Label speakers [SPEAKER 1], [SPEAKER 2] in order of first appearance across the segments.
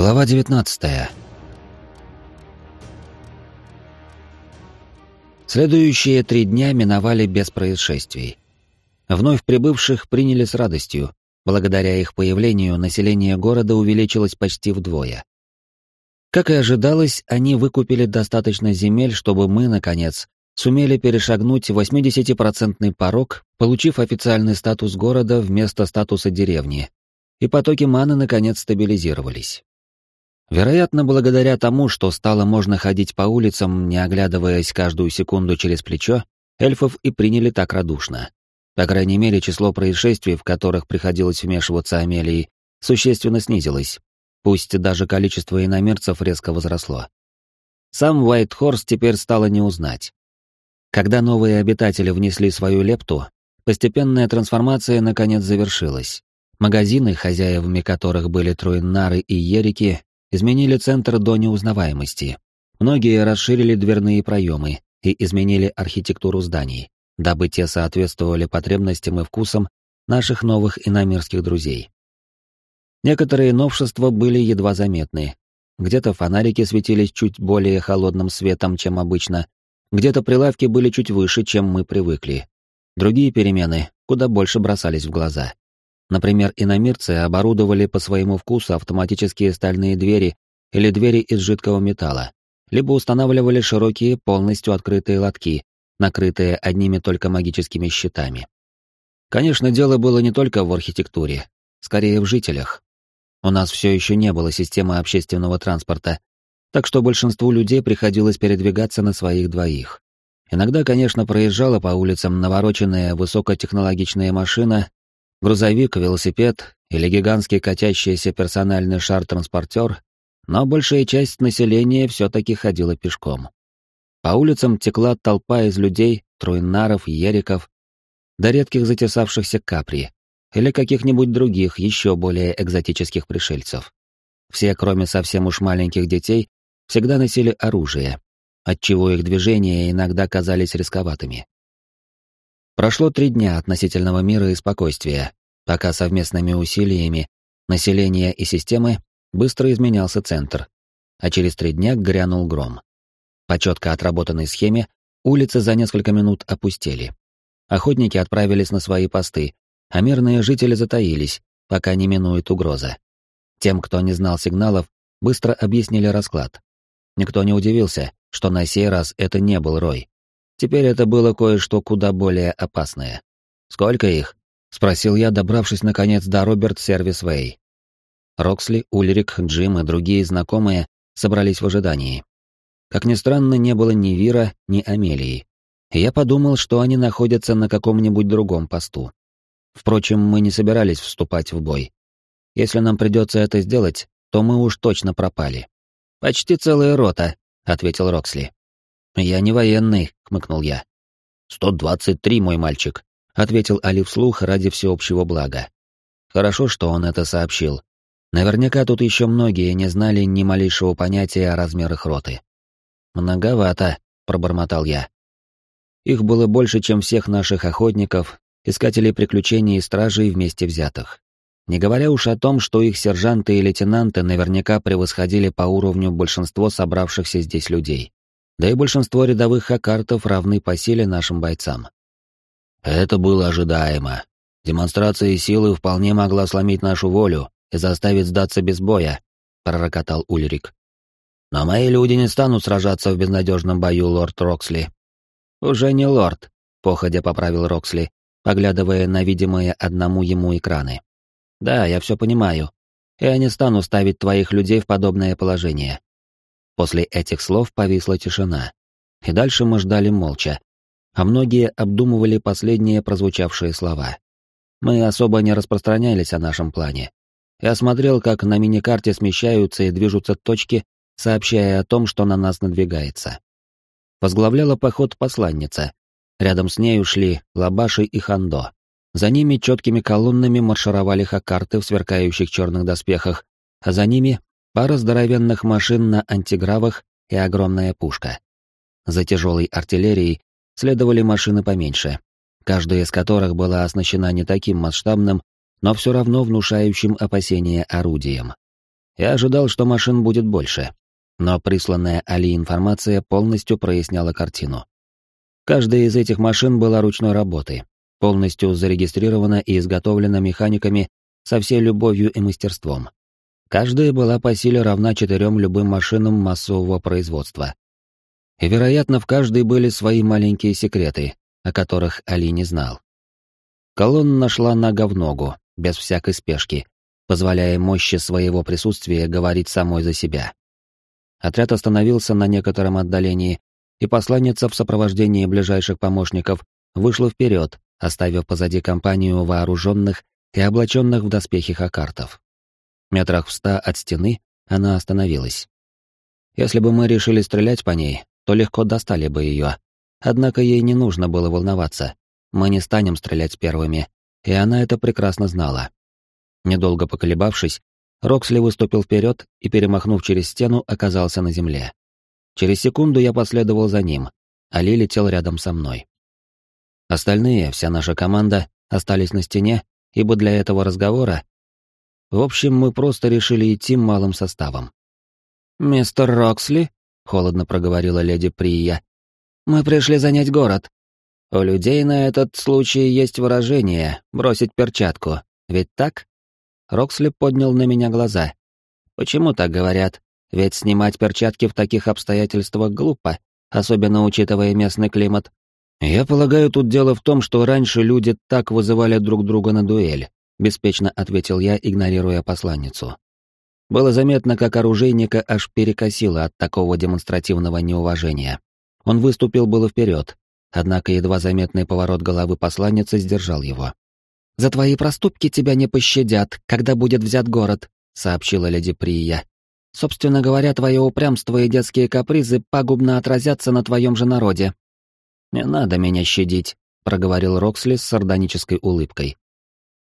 [SPEAKER 1] Глава 19. Следующие три дня миновали без происшествий. Вновь прибывших приняли с радостью. Благодаря их появлению население города увеличилось почти вдвое. Как и ожидалось, они выкупили достаточно земель, чтобы мы, наконец, сумели перешагнуть 80% порог, получив официальный статус города вместо статуса деревни, и потоки маны наконец стабилизировались. Вероятно, благодаря тому, что стало можно ходить по улицам, не оглядываясь каждую секунду через плечо, эльфов и приняли так радушно. По крайней мере, число происшествий, в которых приходилось вмешиваться Амелии, существенно снизилось, пусть даже количество иномерцев резко возросло. Сам Уайт-Хорс теперь стало не узнать. Когда новые обитатели внесли свою лепту, постепенная трансформация наконец завершилась. Магазины, хозяевами которых были Труиннары и Ерики, изменили центр до неузнаваемости. Многие расширили дверные проемы и изменили архитектуру зданий, дабы те соответствовали потребностям и вкусам наших новых иномирских друзей. Некоторые новшества были едва заметны. Где-то фонарики светились чуть более холодным светом, чем обычно, где-то прилавки были чуть выше, чем мы привыкли. Другие перемены куда больше бросались в глаза. Например, иномирцы оборудовали по своему вкусу автоматические стальные двери или двери из жидкого металла, либо устанавливали широкие, полностью открытые лотки, накрытые одними только магическими щитами. Конечно, дело было не только в архитектуре, скорее в жителях. У нас все еще не было системы общественного транспорта, так что большинству людей приходилось передвигаться на своих двоих. Иногда, конечно, проезжала по улицам навороченная высокотехнологичная машина грузовик, велосипед или гигантский катящийся персональный шар-транспортер, но большая часть населения все-таки ходила пешком. По улицам текла толпа из людей, труинаров, ериков, до редких затесавшихся капри или каких-нибудь других, еще более экзотических пришельцев. Все, кроме совсем уж маленьких детей, всегда носили оружие, отчего их движения иногда казались рисковатыми. Прошло три дня относительного мира и спокойствия, пока совместными усилиями населения и системы быстро изменялся центр, а через три дня грянул гром. По четко отработанной схеме улицы за несколько минут опустели. Охотники отправились на свои посты, а мирные жители затаились, пока не минует угроза. Тем, кто не знал сигналов, быстро объяснили расклад. Никто не удивился, что на сей раз это не был Рой. Теперь это было кое-что куда более опасное. «Сколько их?» — спросил я, добравшись наконец до Роберт Сервис Вэй. Роксли, Ульрик, Джим и другие знакомые собрались в ожидании. Как ни странно, не было ни Вира, ни Амелии. я подумал, что они находятся на каком-нибудь другом посту. Впрочем, мы не собирались вступать в бой. Если нам придется это сделать, то мы уж точно пропали. «Почти целая рота», — ответил Роксли. «Я не военный», — хмыкнул я. «Сто двадцать три, мой мальчик», — ответил Али вслух ради всеобщего блага. Хорошо, что он это сообщил. Наверняка тут еще многие не знали ни малейшего понятия о размерах роты. «Многовато», — пробормотал я. Их было больше, чем всех наших охотников, искателей приключений и стражей вместе взятых. Не говоря уж о том, что их сержанты и лейтенанты наверняка превосходили по уровню большинство собравшихся здесь людей. Да и большинство рядовых хакартов равны по силе нашим бойцам. Это было ожидаемо. Демонстрация силы вполне могла сломить нашу волю и заставить сдаться без боя, пророкотал Ульрик. Но мои люди не станут сражаться в безнадежном бою, лорд Роксли. Уже не лорд, походя поправил Роксли, поглядывая на видимые одному ему экраны. Да, я все понимаю. Я не стану ставить твоих людей в подобное положение. После этих слов повисла тишина. И дальше мы ждали молча, а многие обдумывали последние прозвучавшие слова. Мы особо не распространялись о нашем плане. Я смотрел, как на миникарте смещаются и движутся точки, сообщая о том, что на нас надвигается. Возглавляла поход посланница. Рядом с ней ушли Лабаши и Хандо. За ними четкими колоннами маршировали хакарты в сверкающих черных доспехах, а за ними пара здоровенных машин на антигравах и огромная пушка. За тяжелой артиллерией следовали машины поменьше, каждая из которых была оснащена не таким масштабным, но все равно внушающим опасения орудием. Я ожидал, что машин будет больше, но присланная Али информация полностью проясняла картину. Каждая из этих машин была ручной работы, полностью зарегистрирована и изготовлена механиками со всей любовью и мастерством. Каждая была по силе равна четырем любым машинам массового производства. И, вероятно, в каждой были свои маленькие секреты, о которых Али не знал. Колонна шла нога в ногу, без всякой спешки, позволяя мощи своего присутствия говорить самой за себя. Отряд остановился на некотором отдалении, и посланница в сопровождении ближайших помощников вышла вперед, оставив позади компанию вооруженных и облаченных в доспехи хакартов. Метрах в ста от стены она остановилась. Если бы мы решили стрелять по ней, то легко достали бы ее. Однако ей не нужно было волноваться. Мы не станем стрелять первыми, и она это прекрасно знала. Недолго поколебавшись, Роксли выступил вперед и, перемахнув через стену, оказался на земле. Через секунду я последовал за ним, а Ли летел рядом со мной. Остальные, вся наша команда, остались на стене, ибо для этого разговора... В общем, мы просто решили идти малым составом. «Мистер Роксли», — холодно проговорила леди Прия, — «мы пришли занять город. У людей на этот случай есть выражение «бросить перчатку», ведь так?» Роксли поднял на меня глаза. «Почему так говорят? Ведь снимать перчатки в таких обстоятельствах глупо, особенно учитывая местный климат. Я полагаю, тут дело в том, что раньше люди так вызывали друг друга на дуэль», беспечно ответил я, игнорируя посланницу. Было заметно, как оружейника аж перекосило от такого демонстративного неуважения. Он выступил было вперед, Однако едва заметный поворот головы посланницы сдержал его. «За твои проступки тебя не пощадят, когда будет взят город», — сообщила леди Прия. «Собственно говоря, твое упрямство и детские капризы пагубно отразятся на твоем же народе». «Не надо меня щадить», — проговорил Роксли с сардонической улыбкой.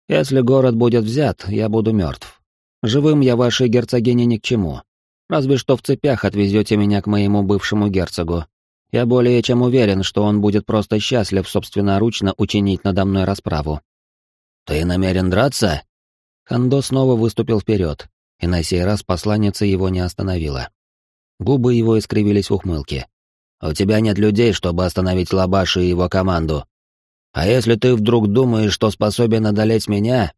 [SPEAKER 1] «Если город будет взят, я буду мертв. Живым я вашей герцогине ни к чему. Разве что в цепях отвезете меня к моему бывшему герцогу, я более чем уверен, что он будет просто счастлив собственноручно учинить надо мной расправу. «Ты намерен драться?» Хандо снова выступил вперед, и на сей раз посланница его не остановила. Губы его искривились в ухмылке. «У тебя нет людей, чтобы остановить Лабаши и его команду. А если ты вдруг думаешь, что способен одолеть меня...»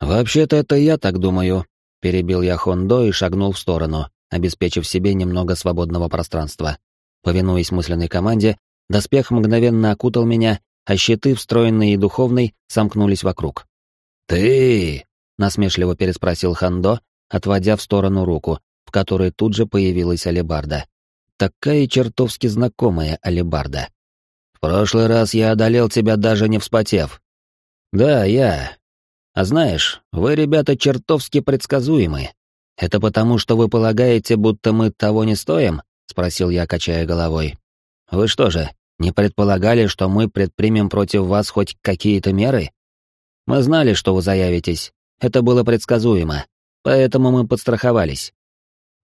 [SPEAKER 1] «Вообще-то это я так думаю», — перебил я Хондо и шагнул в сторону, обеспечив себе немного свободного пространства. Повинуясь мысленной команде, доспех мгновенно окутал меня, а щиты, встроенные и духовный, сомкнулись вокруг. «Ты!» — насмешливо переспросил Хандо, отводя в сторону руку, в которой тут же появилась алебарда. Такая чертовски знакомая алебарда. «В прошлый раз я одолел тебя даже не вспотев». «Да, я. А знаешь, вы, ребята, чертовски предсказуемы. Это потому, что вы полагаете, будто мы того не стоим?» — спросил я, качая головой. «Вы что же, не предполагали, что мы предпримем против вас хоть какие-то меры? Мы знали, что вы заявитесь. Это было предсказуемо, поэтому мы подстраховались».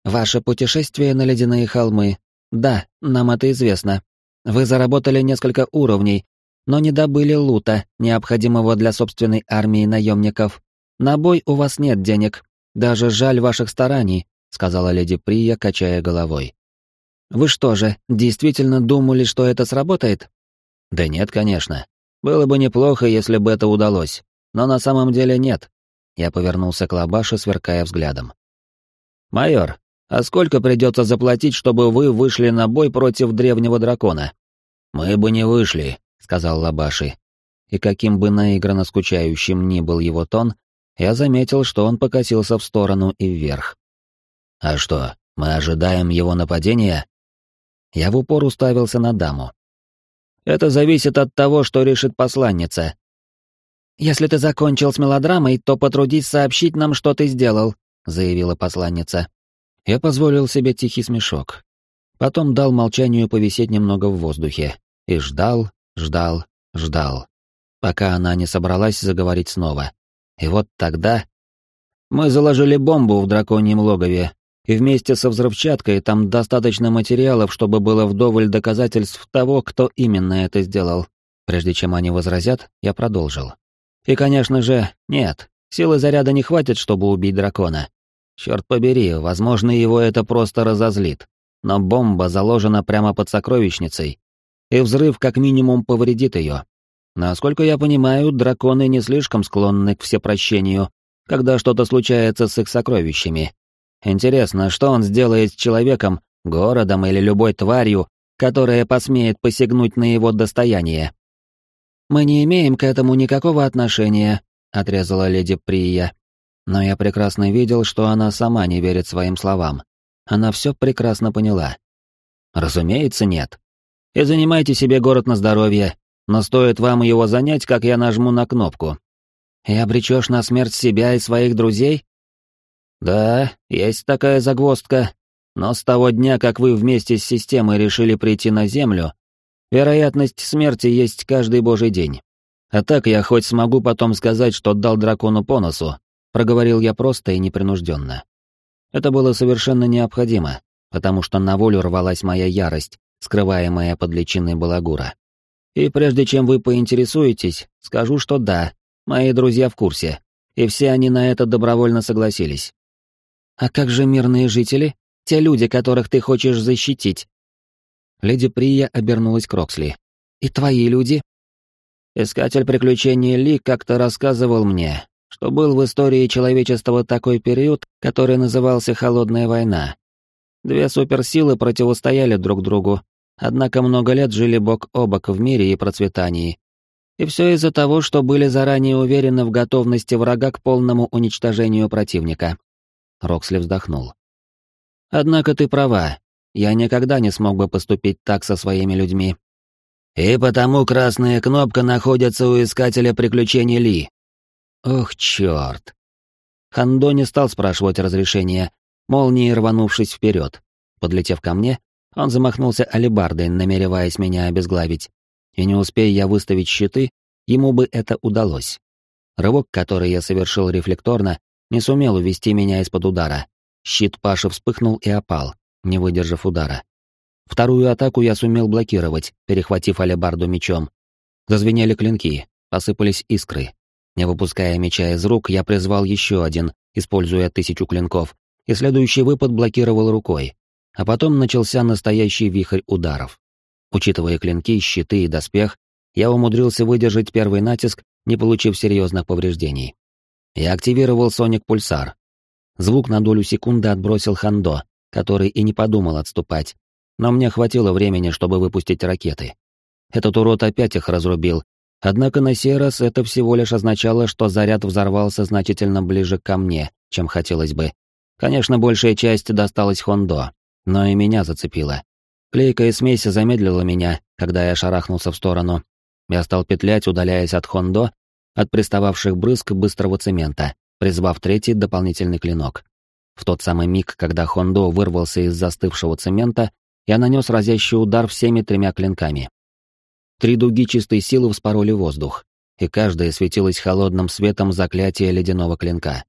[SPEAKER 1] «Ваше путешествие на ледяные холмы. Да, нам это известно. Вы заработали несколько уровней, но не добыли лута, необходимого для собственной армии наемников. На бой у вас нет денег. Даже жаль ваших стараний», — сказала леди Прия, качая головой. Вы что же, действительно думали, что это сработает? Да нет, конечно. Было бы неплохо, если бы это удалось. Но на самом деле нет. Я повернулся к Лабаше, сверкая взглядом. «Майор, а сколько придется заплатить, чтобы вы вышли на бой против древнего дракона?» «Мы бы не вышли», — сказал Лабаши. И каким бы наигранно скучающим ни был его тон, я заметил, что он покосился в сторону и вверх. «А что, мы ожидаем его нападения?» Я в упор уставился на даму. «Это зависит от того, что решит посланница». «Если ты закончил с мелодрамой, то потрудись сообщить нам, что ты сделал», — заявила посланница. Я позволил себе тихий смешок. Потом дал молчанию повисеть немного в воздухе. И ждал, ждал, ждал. Пока она не собралась заговорить снова. И вот тогда... Мы заложили бомбу в драконьем логове, и вместе со взрывчаткой там достаточно материалов, чтобы было вдоволь доказательств того, кто именно это сделал. Прежде чем они возразят, я продолжил. И, конечно же, нет, силы заряда не хватит, чтобы убить дракона. Черт побери, возможно, его это просто разозлит. Но бомба заложена прямо под сокровищницей, и взрыв как минимум повредит ее. Насколько я понимаю, драконы не слишком склонны к всепрощению, когда что-то случается с их сокровищами. Интересно, что он сделает с человеком, городом или любой тварью, которая посмеет посягнуть на его достояние. «Мы не имеем к этому никакого отношения», — отрезала леди Прия. Но я прекрасно видел, что она сама не верит своим словам. Она все прекрасно поняла. «Разумеется, нет. И занимайте себе город на здоровье, но стоит вам его занять, как я нажму на кнопку. И обречешь на смерть себя и своих друзей?» «Да, есть такая загвоздка. Но с того дня, как вы вместе с системой решили прийти на Землю, вероятность смерти есть каждый божий день. А так я хоть смогу потом сказать, что дал дракону по носу, проговорил я просто и непринужденно. Это было совершенно необходимо, потому что на волю рвалась моя ярость, скрываемая под личиной балагура. И прежде чем вы поинтересуетесь, скажу, что да, мои друзья в курсе, и все они на это добровольно согласились. А как же мирные жители? Те люди, которых ты хочешь защитить?» Леди Прия обернулась к Роксли. «И твои люди?» Искатель приключений Ли как-то рассказывал мне, что был в истории человечества такой период, который назывался «Холодная война». Две суперсилы противостояли друг другу, однако много лет жили бок о бок в мире и процветании. И все из-за того, что были заранее уверены в готовности врага к полному уничтожению противника. Роксли вздохнул. Однако ты права, я никогда не смог бы поступить так со своими людьми. И потому красная кнопка находится у искателя приключений Ли. Ох, черт. Хандо не стал спрашивать разрешения, молнией рванувшись вперед. Подлетев ко мне, он замахнулся алебардой, намереваясь меня обезглавить. И не успея я выставить щиты, ему бы это удалось. Рывок, который я совершил рефлекторно, не сумел увести меня из-под удара, Щит Паши вспыхнул и опал, не выдержав удара. Вторую атаку я сумел блокировать, перехватив алебарду мечом. Зазвенели клинки, посыпались искры. Не выпуская меча из рук, я призвал еще один, используя тысячу клинков, и следующий выпад блокировал рукой. А потом начался настоящий вихрь ударов. Учитывая клинки, щиты и доспех, я умудрился выдержать первый натиск, не получив серьезных повреждений. Я активировал Соник Пульсар, Звук на долю секунды отбросил Хандо, который и не подумал отступать. Но мне хватило времени, чтобы выпустить ракеты. Этот урод опять их разрубил. Однако на сей раз это всего лишь означало, что заряд взорвался значительно ближе ко мне, чем хотелось бы. Конечно, большая часть досталась Хондо, но и меня зацепила. Клейкая смесь замедлила меня, когда я шарахнулся в сторону. Я стал петлять, удаляясь от Хондо, от пристававших брызг быстрого цемента призвав третий дополнительный клинок. В тот самый миг, когда Хондо вырвался из застывшего цемента, я нанес разящий удар всеми тремя клинками. Три дуги чистой силы вспороли воздух, и каждая светилась холодным светом заклятия ледяного клинка.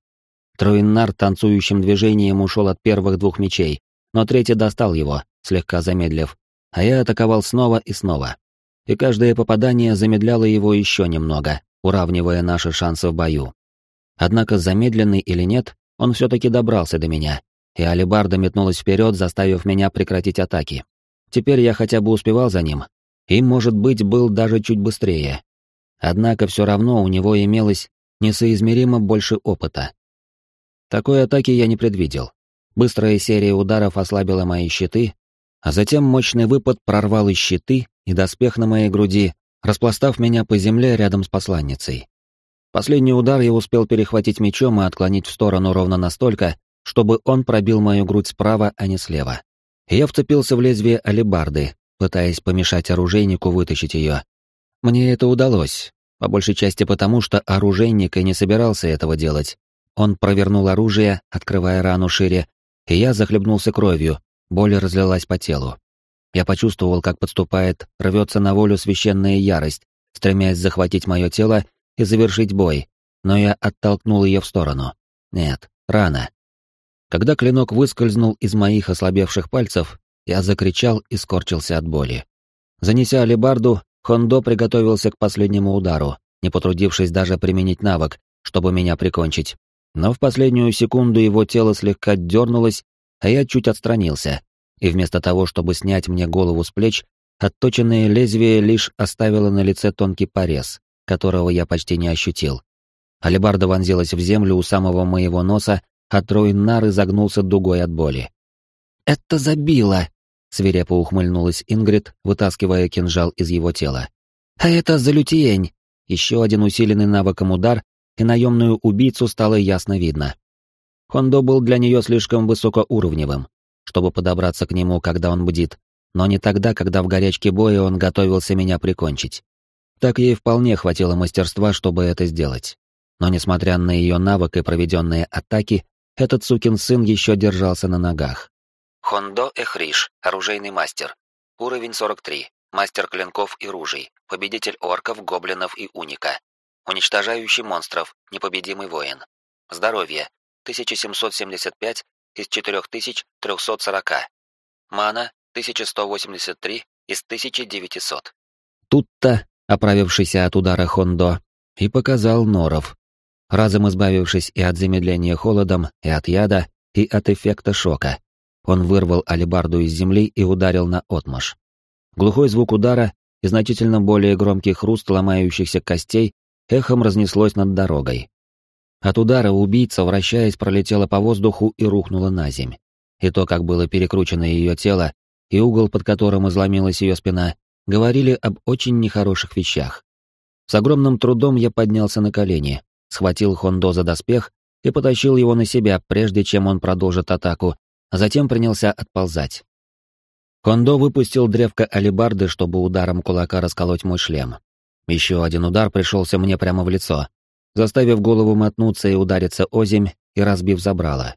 [SPEAKER 1] Троиннар танцующим движением ушел от первых двух мечей, но третий достал его, слегка замедлив, а я атаковал снова и снова. И каждое попадание замедляло его еще немного, уравнивая наши шансы в бою. Однако, замедленный или нет, он все-таки добрался до меня, и алебарда метнулась вперед, заставив меня прекратить атаки. Теперь я хотя бы успевал за ним, и, может быть, был даже чуть быстрее. Однако все равно у него имелось несоизмеримо больше опыта. Такой атаки я не предвидел. Быстрая серия ударов ослабила мои щиты, а затем мощный выпад прорвал и щиты, и доспех на моей груди, распластав меня по земле рядом с посланницей. Последний удар я успел перехватить мечом и отклонить в сторону ровно настолько, чтобы он пробил мою грудь справа, а не слева. Я вцепился в лезвие алебарды, пытаясь помешать оружейнику вытащить ее. Мне это удалось, по большей части потому, что оружейник и не собирался этого делать. Он провернул оружие, открывая рану шире, и я захлебнулся кровью, боль разлилась по телу. Я почувствовал, как подступает, рвется на волю священная ярость, стремясь захватить мое тело и завершить бой, но я оттолкнул ее в сторону. Нет, рано. Когда клинок выскользнул из моих ослабевших пальцев, я закричал и скорчился от боли. Занеся алебарду, Хондо приготовился к последнему удару, не потрудившись даже применить навык, чтобы меня прикончить. Но в последнюю секунду его тело слегка дернулось, а я чуть отстранился, и вместо того, чтобы снять мне голову с плеч, отточенное лезвие лишь оставило на лице тонкий порез, которого я почти не ощутил. Алибарда вонзилась в землю у самого моего носа, а трой нары загнулся дугой от боли. «Это забило!» — свирепо ухмыльнулась Ингрид, вытаскивая кинжал из его тела. «А это залютиень!» Еще один усиленный навыком удар, и наемную убийцу стало ясно видно. Хондо был для нее слишком высокоуровневым, чтобы подобраться к нему, когда он бдит, но не тогда, когда в горячке боя он готовился меня прикончить. Так ей вполне хватило мастерства, чтобы это сделать. Но несмотря на ее навык и проведенные атаки, этот сукин сын еще держался на ногах.
[SPEAKER 2] Хондо Эхриш, оружейный мастер. Уровень 43, мастер клинков и ружей, победитель орков, гоблинов и уника. Уничтожающий монстров, непобедимый воин. Здоровье, 1775 из 4340. Мана, 1183 из 1900.
[SPEAKER 1] Тут-то, оправившийся от удара Хондо, и показал Норов, разом избавившись и от замедления холодом, и от яда, и от эффекта шока. Он вырвал алебарду из земли и ударил на отмаш. Глухой звук удара и значительно более громкий хруст ломающихся костей эхом разнеслось над дорогой. От удара убийца, вращаясь, пролетела по воздуху и рухнула на земь. И то, как было перекручено ее тело, и угол, под которым изломилась ее спина, говорили об очень нехороших вещах. С огромным трудом я поднялся на колени, схватил Хондо за доспех и потащил его на себя, прежде чем он продолжит атаку, а затем принялся отползать. Хондо выпустил древко алебарды, чтобы ударом кулака расколоть мой шлем. Еще один удар пришелся мне прямо в лицо, заставив голову мотнуться и удариться озимь и разбив забрало.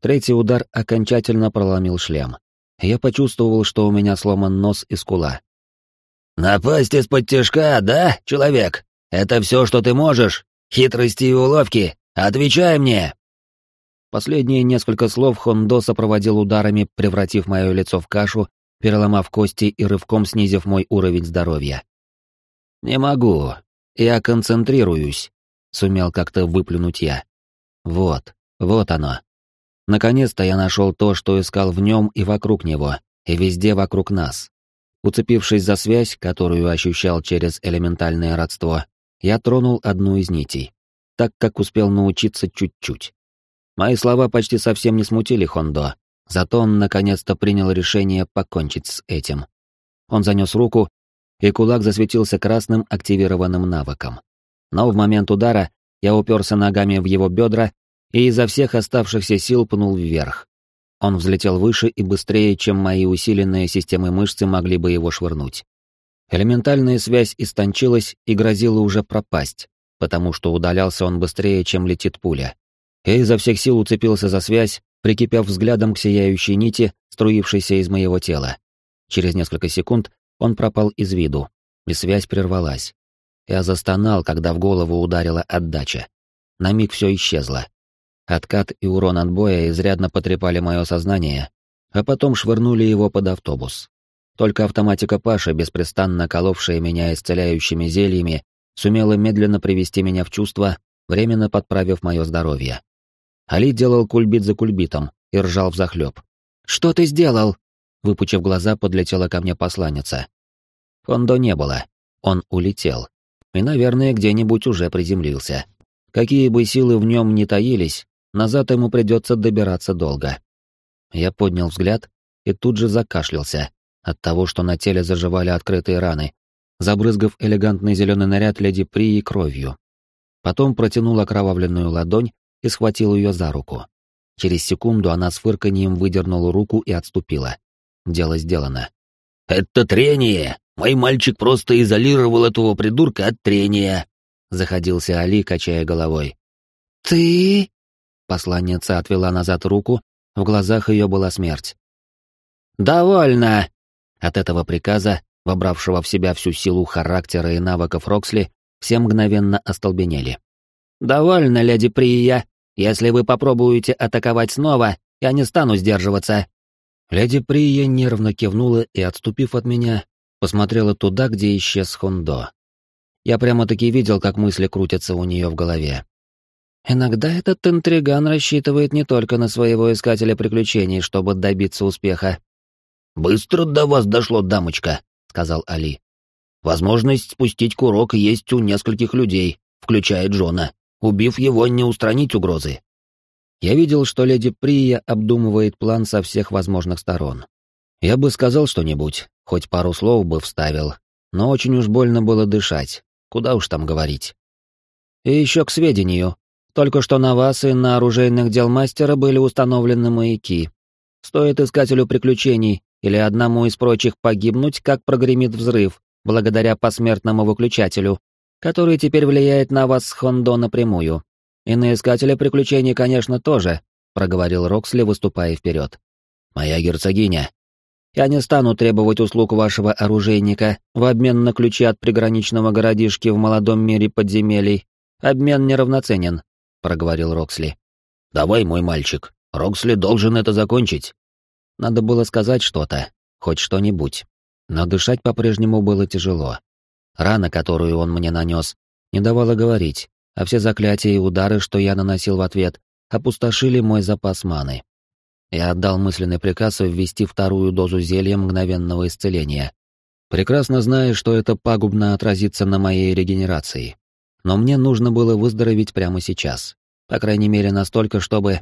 [SPEAKER 1] Третий удар окончательно проломил шлем. Я почувствовал, что у меня сломан нос и скула.
[SPEAKER 3] «Напасть из-под тяжка, да, человек? Это все, что ты можешь? Хитрости и уловки? Отвечай мне!»
[SPEAKER 1] Последние несколько слов Хондо сопроводил ударами, превратив мое лицо в кашу, переломав кости и рывком снизив мой уровень здоровья. «Не могу. Я концентрируюсь», — сумел как-то выплюнуть я. «Вот, вот оно. Наконец-то я нашел то, что искал в нем и вокруг него, и везде вокруг нас. Уцепившись за связь, которую ощущал через элементальное родство, я тронул одну из нитей, так как успел научиться чуть-чуть. Мои слова почти совсем не смутили Хондо, зато он наконец-то принял решение покончить с этим. Он занес руку, и кулак засветился красным активированным навыком. Но в момент удара я уперся ногами в его бедра и изо всех оставшихся сил пнул вверх. Он взлетел выше и быстрее, чем мои усиленные системы мышцы могли бы его швырнуть. Элементальная связь истончилась и грозила уже пропасть, потому что удалялся он быстрее, чем летит пуля. Я изо всех сил уцепился за связь, прикипев взглядом к сияющей нити, струившейся из моего тела. Через несколько секунд он пропал из виду, и связь прервалась. Я застонал, когда в голову ударила отдача. На миг все исчезло. Откат и урон от боя изрядно потрепали мое сознание, а потом швырнули его под автобус. Только автоматика Паши, беспрестанно коловшая меня исцеляющими зельями, сумела медленно привести меня в чувство, временно подправив мое здоровье. Али делал кульбит за кульбитом и ржал взахлеб. «Что ты сделал?» Выпучив глаза, подлетела ко мне посланница. Фондо не было. Он улетел. И, наверное, где-нибудь уже приземлился. Какие бы силы в нем ни таились, назад ему придется добираться долго. Я поднял взгляд и тут же закашлялся от того, что на теле заживали открытые раны, забрызгав элегантный зеленый наряд леди Прии кровью. Потом протянул окровавленную ладонь и схватил ее за руку. Через секунду она с фырканьем выдернула руку и отступила. Дело сделано.
[SPEAKER 3] «Это трение! Мой мальчик просто изолировал этого придурка от трения!» Заходился Али, качая головой.
[SPEAKER 1] «Ты...» Посланница отвела назад руку, в глазах ее была смерть. «Довольно!» От этого приказа, вобравшего в себя всю силу характера и навыков Роксли, все мгновенно остолбенели. «Довольно, леди Прия!» Если вы попробуете атаковать снова, я не стану сдерживаться». Леди Прия нервно кивнула и, отступив от меня, посмотрела туда, где исчез Хондо. Я прямо-таки видел, как мысли крутятся у нее в голове. Иногда этот интриган рассчитывает не только на своего искателя приключений, чтобы добиться успеха.
[SPEAKER 3] «Быстро до вас дошло, дамочка», — сказал Али. «Возможность спустить курок есть у нескольких людей, включая Джона. Убив его, не устранить угрозы».
[SPEAKER 1] Я видел, что леди Прия обдумывает план со всех возможных сторон. Я бы сказал что-нибудь, хоть пару слов бы вставил, но очень уж больно было дышать, куда уж там говорить. И еще к сведению, только что на вас и на оружейных дел мастера были установлены маяки. Стоит искателю приключений или одному из прочих погибнуть, как прогремит взрыв, благодаря посмертному выключателю, который теперь влияет на вас с Хондо напрямую. И на искателя приключений, конечно, тоже, проговорил Роксли, выступая вперед. Моя герцогиня. Я не стану требовать услуг вашего оружейника в обмен на ключи от приграничного городишки в молодом мире подземелий. Обмен неравноценен проговорил Роксли.
[SPEAKER 3] «Давай, мой мальчик, Роксли должен это закончить».
[SPEAKER 1] Надо было сказать что-то, хоть что-нибудь. Но дышать по-прежнему было тяжело. Рана, которую он мне нанес, не давала говорить, а все заклятия и удары, что я наносил в ответ, опустошили мой запас маны. Я отдал мысленный приказ ввести вторую дозу зелья мгновенного исцеления, прекрасно зная, что это пагубно отразится на моей регенерации но мне нужно было выздороветь прямо сейчас. По крайней мере, настолько, чтобы...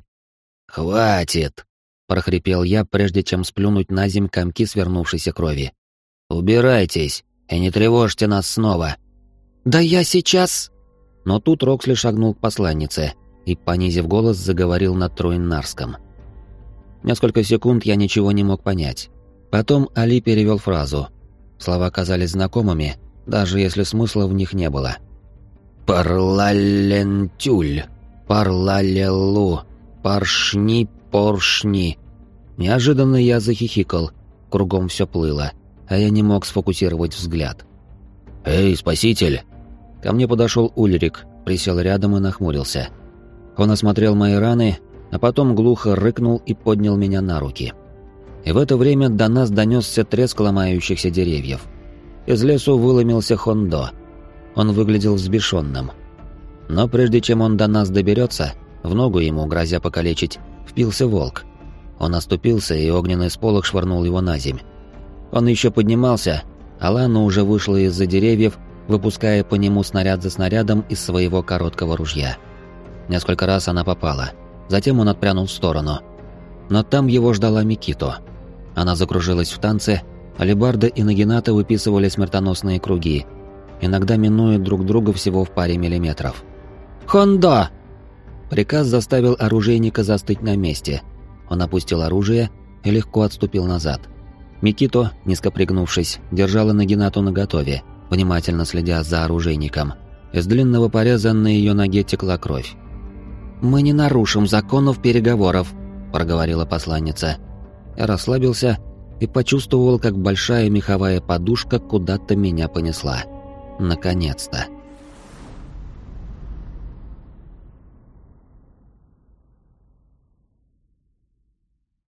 [SPEAKER 3] «Хватит!» — прохрипел я, прежде чем сплюнуть на земь комки свернувшейся крови. «Убирайтесь и не тревожьте нас снова!»
[SPEAKER 1] «Да я сейчас...» Но тут Роксли шагнул к посланнице и, понизив голос, заговорил на Труиннарском. Несколько секунд я ничего не мог понять. Потом Али перевел фразу. Слова казались знакомыми, даже если смысла в них не было.
[SPEAKER 3] Парлалентюль, парлалелу, паршни, поршни.
[SPEAKER 1] Неожиданно я захихикал, кругом все плыло, а я не мог сфокусировать взгляд.
[SPEAKER 3] «Эй, спаситель!»
[SPEAKER 1] Ко мне подошел Ульрик, присел рядом и нахмурился. Он осмотрел мои раны, а потом глухо рыкнул и поднял меня на руки. И в это время до нас донесся треск ломающихся деревьев. Из лесу выломился Хондо — он выглядел взбешенным. Но прежде чем он до нас доберется, в ногу ему, грозя покалечить, впился волк. Он оступился, и огненный сполох швырнул его на земь. Он еще поднимался, а Лана уже вышла из-за деревьев, выпуская по нему снаряд за снарядом из своего короткого ружья. Несколько раз она попала. Затем он отпрянул в сторону. Но там его ждала Микито. Она закружилась в танце, алебарда и Нагината выписывали смертоносные круги, иногда минуют друг друга всего в паре миллиметров. «Хондо!» Приказ заставил оружейника застыть на месте. Он опустил оружие и легко отступил назад. Микито, низко пригнувшись, держала Нагинату наготове, внимательно следя за оружейником. Из длинного пореза на ее ноге текла кровь. «Мы не нарушим законов переговоров», — проговорила посланница. Я расслабился и почувствовал, как большая меховая подушка куда-то меня понесла. Наконец-то.